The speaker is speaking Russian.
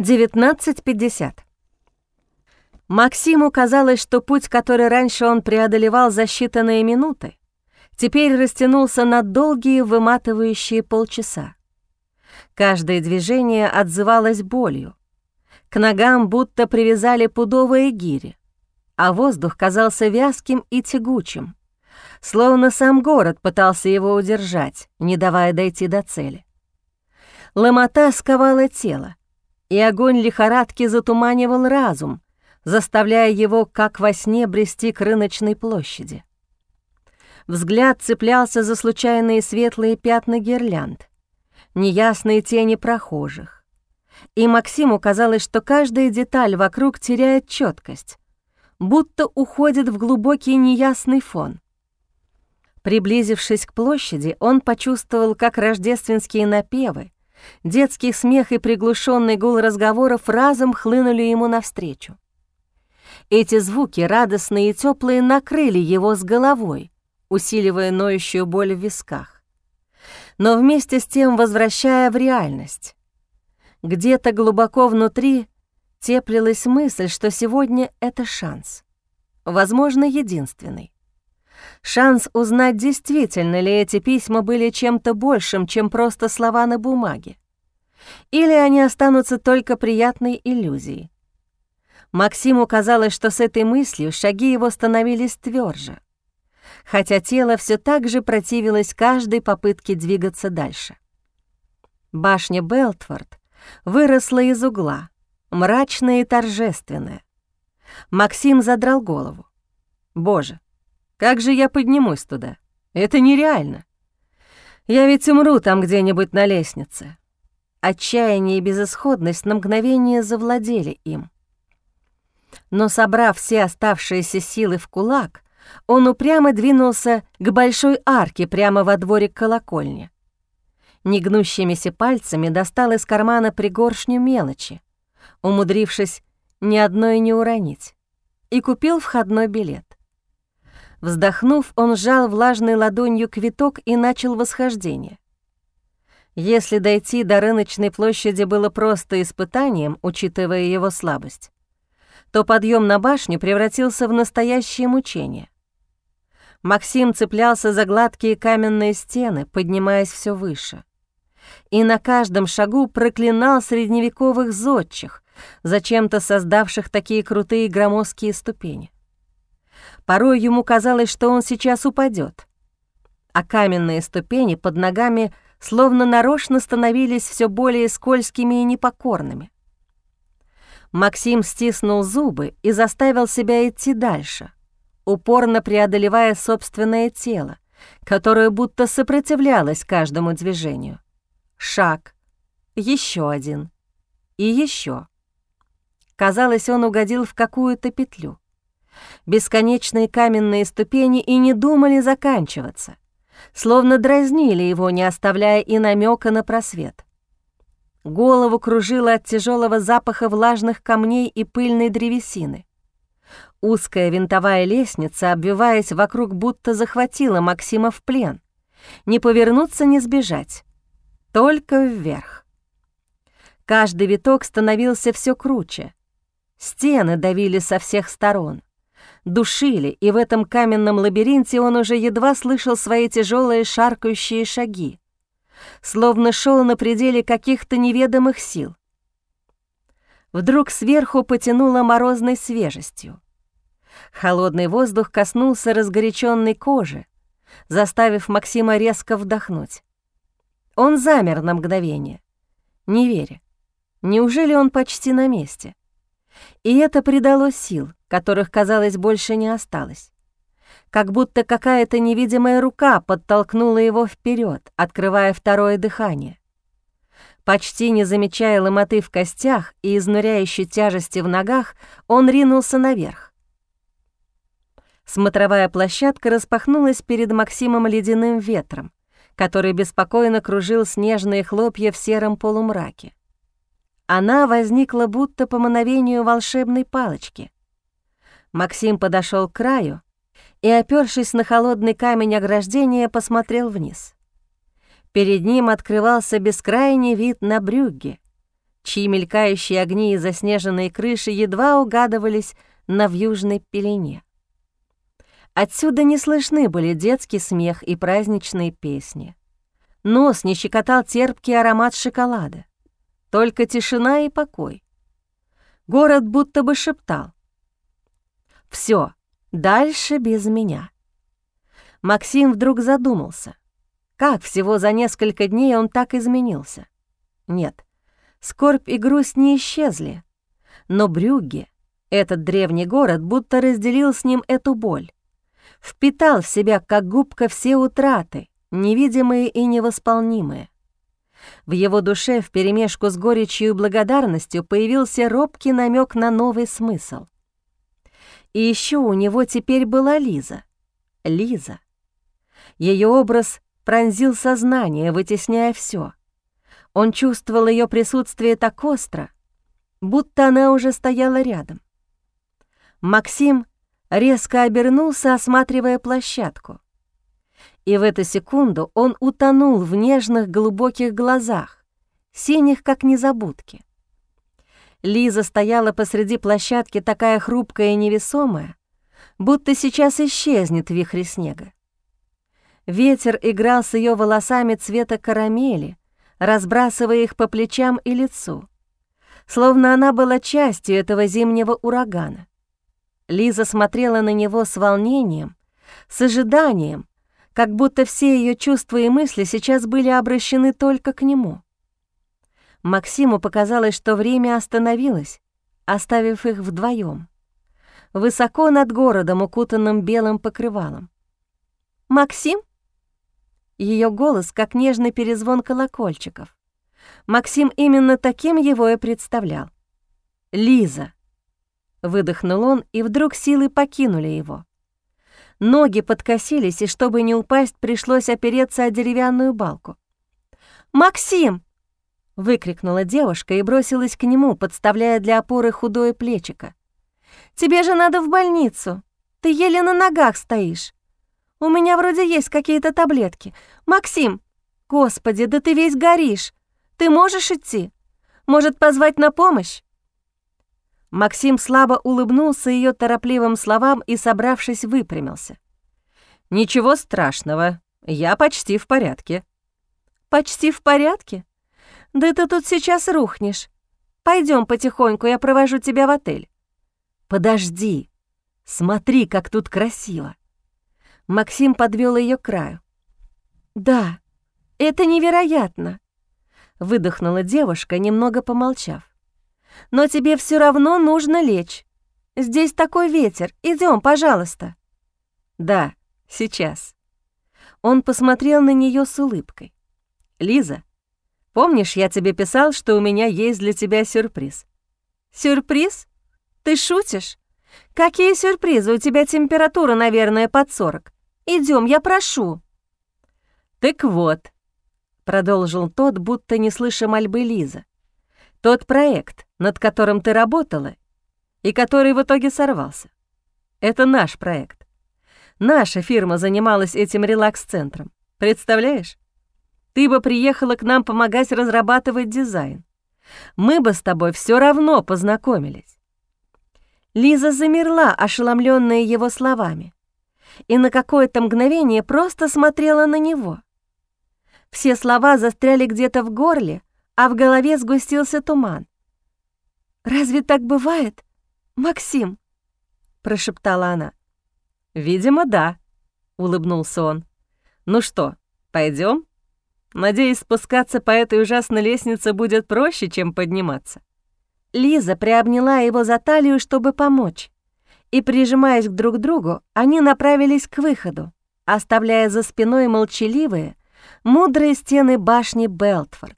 19.50. Максиму казалось, что путь, который раньше он преодолевал за считанные минуты, теперь растянулся на долгие выматывающие полчаса. Каждое движение отзывалось болью. К ногам будто привязали пудовые гири, а воздух казался вязким и тягучим, словно сам город пытался его удержать, не давая дойти до цели. Ломота сковала тело, и огонь лихорадки затуманивал разум, заставляя его, как во сне, брести к рыночной площади. Взгляд цеплялся за случайные светлые пятна гирлянд, неясные тени прохожих. И Максиму казалось, что каждая деталь вокруг теряет четкость, будто уходит в глубокий неясный фон. Приблизившись к площади, он почувствовал, как рождественские напевы, детский смех и приглушенный гул разговоров разом хлынули ему навстречу. Эти звуки, радостные и теплые, накрыли его с головой, усиливая ноющую боль в висках. Но вместе с тем возвращая в реальность. Где-то глубоко внутри теплилась мысль, что сегодня это шанс. Возможно, единственный. Шанс узнать, действительно ли эти письма были чем-то большим, чем просто слова на бумаге. Или они останутся только приятной иллюзией. Максиму казалось, что с этой мыслью шаги его становились тверже хотя тело все так же противилось каждой попытке двигаться дальше. Башня Белтфорд выросла из угла, мрачная и торжественная. Максим задрал голову. «Боже, как же я поднимусь туда? Это нереально. Я ведь умру там где-нибудь на лестнице». Отчаяние и безысходность на мгновение завладели им. Но собрав все оставшиеся силы в кулак, он упрямо двинулся к большой арке прямо во дворик колокольни. Негнущимися пальцами достал из кармана пригоршню мелочи, умудрившись ни одной не уронить, и купил входной билет. Вздохнув, он сжал влажной ладонью квиток и начал восхождение. Если дойти до рыночной площади было просто испытанием, учитывая его слабость, то подъем на башню превратился в настоящее мучение. Максим цеплялся за гладкие каменные стены, поднимаясь все выше. И на каждом шагу проклинал средневековых зодчих, зачем-то создавших такие крутые громоздкие ступени. Порой ему казалось, что он сейчас упадет, а каменные ступени под ногами словно нарочно становились все более скользкими и непокорными. Максим стиснул зубы и заставил себя идти дальше — упорно преодолевая собственное тело, которое будто сопротивлялось каждому движению. Шаг, еще один и еще. Казалось, он угодил в какую-то петлю. Бесконечные каменные ступени и не думали заканчиваться, словно дразнили его, не оставляя и намека на просвет. Голову кружило от тяжелого запаха влажных камней и пыльной древесины. Узкая винтовая лестница, обвиваясь вокруг, будто захватила Максима в плен. Не повернуться, не сбежать. Только вверх. Каждый виток становился все круче. Стены давили со всех сторон. Душили, и в этом каменном лабиринте он уже едва слышал свои тяжелые шаркающие шаги. Словно шел на пределе каких-то неведомых сил. Вдруг сверху потянуло морозной свежестью. Холодный воздух коснулся разгоряченной кожи, заставив Максима резко вдохнуть. Он замер на мгновение, не веря. Неужели он почти на месте? И это придало сил, которых, казалось, больше не осталось. Как будто какая-то невидимая рука подтолкнула его вперед, открывая второе дыхание. Почти не замечая ломоты в костях и изнуряющей тяжести в ногах, он ринулся наверх. Смотровая площадка распахнулась перед Максимом ледяным ветром, который беспокойно кружил снежные хлопья в сером полумраке. Она возникла будто по мановению волшебной палочки. Максим подошел к краю и, опёршись на холодный камень ограждения, посмотрел вниз. Перед ним открывался бескрайний вид на Брюгге, чьи мелькающие огни и заснеженные крыши едва угадывались на вьюжной пелене. Отсюда не слышны были детский смех и праздничные песни. Нос не щекотал терпкий аромат шоколада. Только тишина и покой. Город будто бы шептал. «Всё, дальше без меня». Максим вдруг задумался. Как всего за несколько дней он так изменился? Нет, скорбь и грусть не исчезли. Но Брюгге, этот древний город, будто разделил с ним эту боль впитал в себя, как губка, все утраты, невидимые и невосполнимые. В его душе вперемешку с горечью и благодарностью появился робкий намек на новый смысл. И еще у него теперь была Лиза. Лиза. Ее образ пронзил сознание, вытесняя все. Он чувствовал ее присутствие так остро, будто она уже стояла рядом. Максим резко обернулся, осматривая площадку. И в эту секунду он утонул в нежных глубоких глазах, синих, как незабудки. Лиза стояла посреди площадки такая хрупкая и невесомая, будто сейчас исчезнет в вихре снега. Ветер играл с ее волосами цвета карамели, разбрасывая их по плечам и лицу, словно она была частью этого зимнего урагана. Лиза смотрела на него с волнением, с ожиданием, как будто все ее чувства и мысли сейчас были обращены только к нему. Максиму показалось, что время остановилось, оставив их вдвоем, высоко над городом, укутанным белым покрывалом. «Максим?» Ее голос, как нежный перезвон колокольчиков. Максим именно таким его и представлял. «Лиза!» Выдохнул он, и вдруг силы покинули его. Ноги подкосились, и чтобы не упасть, пришлось опереться о деревянную балку. «Максим!» — выкрикнула девушка и бросилась к нему, подставляя для опоры худое плечико. «Тебе же надо в больницу. Ты еле на ногах стоишь. У меня вроде есть какие-то таблетки. Максим! Господи, да ты весь горишь. Ты можешь идти? Может, позвать на помощь?» Максим слабо улыбнулся ее торопливым словам и, собравшись, выпрямился. «Ничего страшного, я почти в порядке». «Почти в порядке? Да ты тут сейчас рухнешь. Пойдем потихоньку, я провожу тебя в отель». «Подожди, смотри, как тут красиво». Максим подвел ее к краю. «Да, это невероятно», — выдохнула девушка, немного помолчав но тебе все равно нужно лечь. Здесь такой ветер. Идем, пожалуйста». «Да, сейчас». Он посмотрел на нее с улыбкой. «Лиза, помнишь, я тебе писал, что у меня есть для тебя сюрприз?» «Сюрприз? Ты шутишь? Какие сюрпризы? У тебя температура, наверное, под 40. Идем, я прошу». «Так вот», — продолжил тот, будто не слыша мольбы Лиза, «тот проект, над которым ты работала и который в итоге сорвался. Это наш проект. Наша фирма занималась этим релакс-центром. Представляешь? Ты бы приехала к нам помогать разрабатывать дизайн. Мы бы с тобой все равно познакомились. Лиза замерла, ошеломленная его словами, и на какое-то мгновение просто смотрела на него. Все слова застряли где-то в горле, а в голове сгустился туман. «Разве так бывает, Максим?» — прошептала она. «Видимо, да», — улыбнулся он. «Ну что, пойдем? Надеюсь, спускаться по этой ужасной лестнице будет проще, чем подниматься». Лиза приобняла его за талию, чтобы помочь, и, прижимаясь друг к другу, они направились к выходу, оставляя за спиной молчаливые, мудрые стены башни Белтфорд.